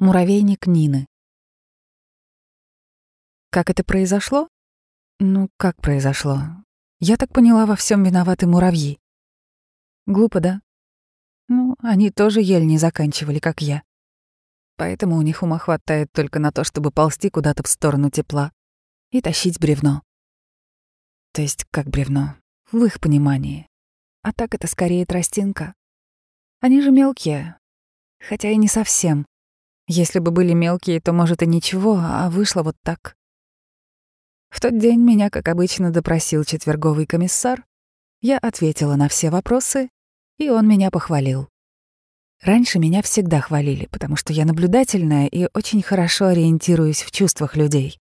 Муравейник Нины. Как это произошло? Ну, как произошло? Я так поняла, во всем виноваты муравьи. Глупо, да? Ну, они тоже ель не заканчивали, как я. Поэтому у них ума хватает только на то, чтобы ползти куда-то в сторону тепла и тащить бревно. То есть как бревно? В их понимании. А так это скорее тростинка. Они же мелкие. Хотя и не совсем. Если бы были мелкие, то, может, и ничего, а вышло вот так. В тот день меня, как обычно, допросил четверговый комиссар. Я ответила на все вопросы, и он меня похвалил. Раньше меня всегда хвалили, потому что я наблюдательная и очень хорошо ориентируюсь в чувствах людей.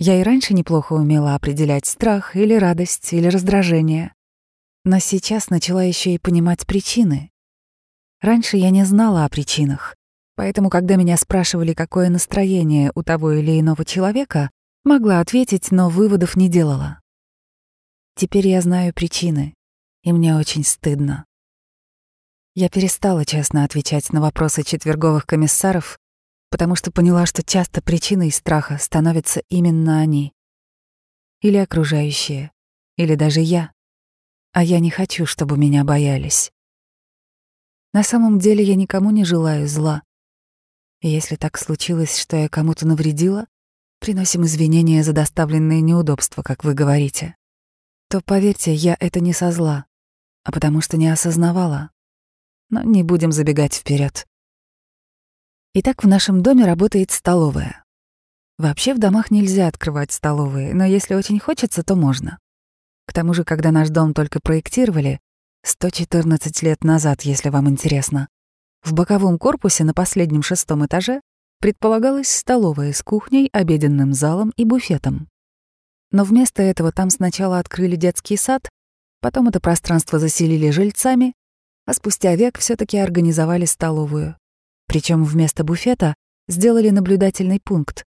Я и раньше неплохо умела определять страх или радость или раздражение. Но сейчас начала еще и понимать причины. Раньше я не знала о причинах, Поэтому, когда меня спрашивали, какое настроение у того или иного человека, могла ответить, но выводов не делала. Теперь я знаю причины, и мне очень стыдно. Я перестала честно отвечать на вопросы четверговых комиссаров, потому что поняла, что часто причиной страха становятся именно они. Или окружающие, или даже я. А я не хочу, чтобы меня боялись. На самом деле я никому не желаю зла. Если так случилось, что я кому-то навредила, приносим извинения за доставленные неудобства, как вы говорите, то, поверьте, я это не со зла, а потому что не осознавала. Но не будем забегать вперед. Итак, в нашем доме работает столовая. Вообще в домах нельзя открывать столовые, но если очень хочется, то можно. К тому же, когда наш дом только проектировали, 114 лет назад, если вам интересно, в боковом корпусе на последнем шестом этаже предполагалась столовая с кухней, обеденным залом и буфетом. Но вместо этого там сначала открыли детский сад, потом это пространство заселили жильцами, а спустя век все таки организовали столовую. Причем вместо буфета сделали наблюдательный пункт.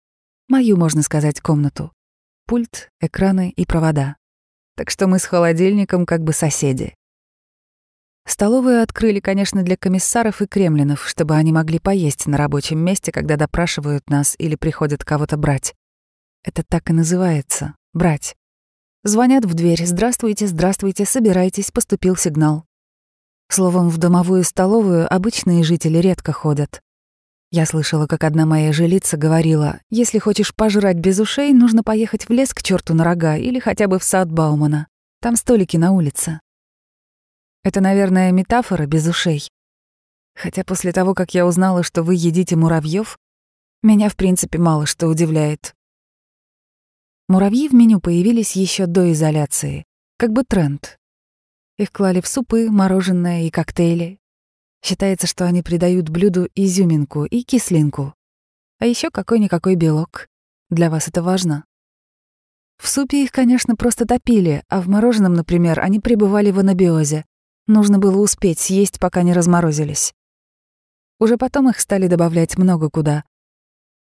Мою, можно сказать, комнату. Пульт, экраны и провода. Так что мы с холодильником как бы соседи. Столовую открыли, конечно, для комиссаров и кремлинов, чтобы они могли поесть на рабочем месте, когда допрашивают нас или приходят кого-то брать. Это так и называется — брать. Звонят в дверь «Здравствуйте, здравствуйте, собирайтесь», поступил сигнал. Словом, в домовую столовую обычные жители редко ходят. Я слышала, как одна моя жилица говорила, если хочешь пожрать без ушей, нужно поехать в лес к черту на рога или хотя бы в сад Баумана. Там столики на улице. Это, наверное, метафора без ушей. Хотя после того, как я узнала, что вы едите муравьев, меня, в принципе, мало что удивляет. Муравьи в меню появились еще до изоляции, как бы тренд. Их клали в супы, мороженое и коктейли. Считается, что они придают блюду изюминку и кислинку. А еще какой-никакой белок. Для вас это важно? В супе их, конечно, просто топили, а в мороженом, например, они пребывали в анабиозе, Нужно было успеть съесть, пока не разморозились. Уже потом их стали добавлять много куда.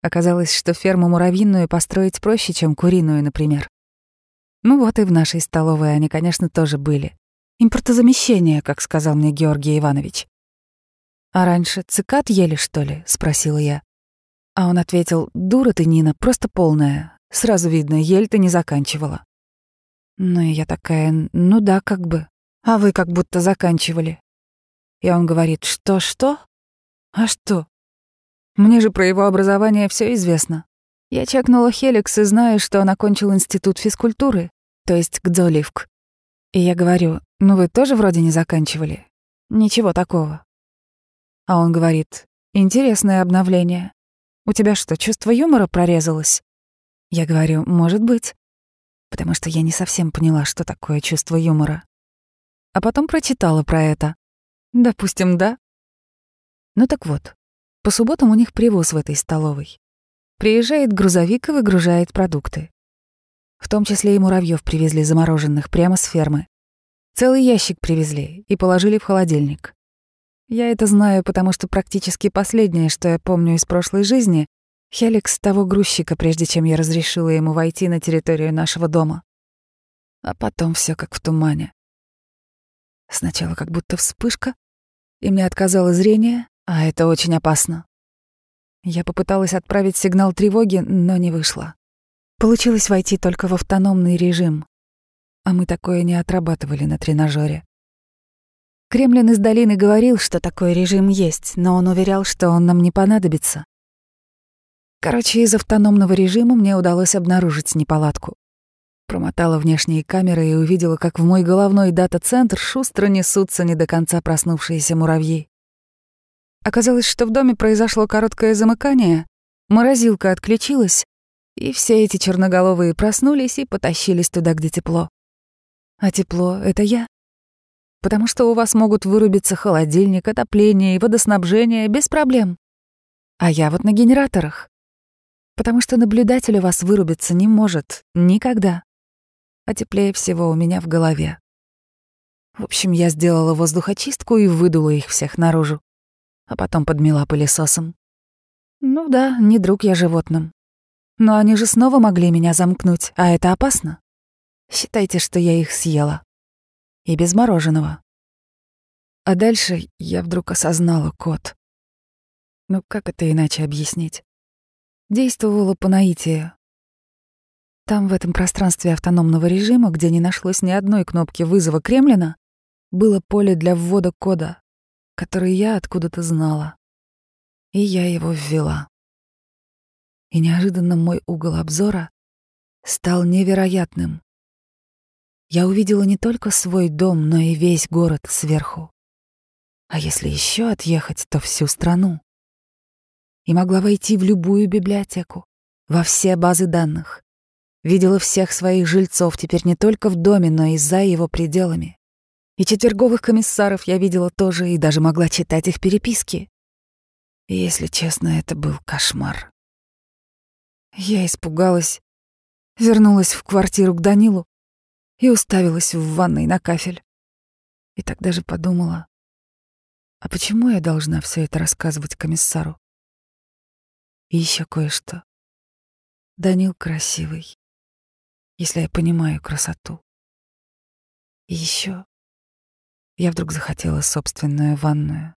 Оказалось, что ферму муравьиную построить проще, чем куриную, например. Ну вот и в нашей столовой они, конечно, тоже были. Импортозамещение, как сказал мне Георгий Иванович. «А раньше цикад ели, что ли?» — спросила я. А он ответил, «Дура ты, Нина, просто полная. Сразу видно, ель ты не заканчивала». Ну и я такая, ну да, как бы. А вы как будто заканчивали. И он говорит, что-что? А что? Мне же про его образование все известно. Я чекнула Хеликс и знаю, что он окончил институт физкультуры, то есть Гдзоливк. И я говорю, ну вы тоже вроде не заканчивали? Ничего такого. А он говорит, интересное обновление. У тебя что, чувство юмора прорезалось? Я говорю, может быть. Потому что я не совсем поняла, что такое чувство юмора а потом прочитала про это. Допустим, да. Ну так вот, по субботам у них привоз в этой столовой. Приезжает грузовик и выгружает продукты. В том числе и муравьев привезли замороженных прямо с фермы. Целый ящик привезли и положили в холодильник. Я это знаю, потому что практически последнее, что я помню из прошлой жизни, Хеликс того грузчика, прежде чем я разрешила ему войти на территорию нашего дома. А потом все как в тумане. Сначала как будто вспышка, и мне отказало зрение, а это очень опасно. Я попыталась отправить сигнал тревоги, но не вышло. Получилось войти только в автономный режим, а мы такое не отрабатывали на тренажере. Кремлин из долины говорил, что такой режим есть, но он уверял, что он нам не понадобится. Короче, из автономного режима мне удалось обнаружить неполадку. Промотала внешние камеры и увидела, как в мой головной дата-центр шустро несутся не до конца проснувшиеся муравьи. Оказалось, что в доме произошло короткое замыкание, морозилка отключилась, и все эти черноголовые проснулись и потащились туда, где тепло. А тепло — это я потому что у вас могут вырубиться холодильник, отопление и водоснабжение без проблем. А я вот на генераторах. Потому что наблюдатель у вас вырубиться не может никогда. А теплее всего у меня в голове. В общем, я сделала воздухочистку и выдула их всех наружу. А потом подмела пылесосом. Ну да, не друг я животным. Но они же снова могли меня замкнуть, а это опасно. Считайте, что я их съела и без мороженого. А дальше я вдруг осознала код. Ну как это иначе объяснить? Действовала по наитию. Там, в этом пространстве автономного режима, где не нашлось ни одной кнопки вызова Кремлина, было поле для ввода кода, который я откуда-то знала. И я его ввела. И неожиданно мой угол обзора стал невероятным я увидела не только свой дом, но и весь город сверху. А если еще отъехать, то всю страну. И могла войти в любую библиотеку, во все базы данных. Видела всех своих жильцов теперь не только в доме, но и за его пределами. И четверговых комиссаров я видела тоже и даже могла читать их переписки. И, если честно, это был кошмар. Я испугалась, вернулась в квартиру к Данилу, и уставилась в ванной на кафель. И тогда же подумала, а почему я должна все это рассказывать комиссару? И еще кое-что. Данил красивый, если я понимаю красоту. И еще я вдруг захотела собственную ванную.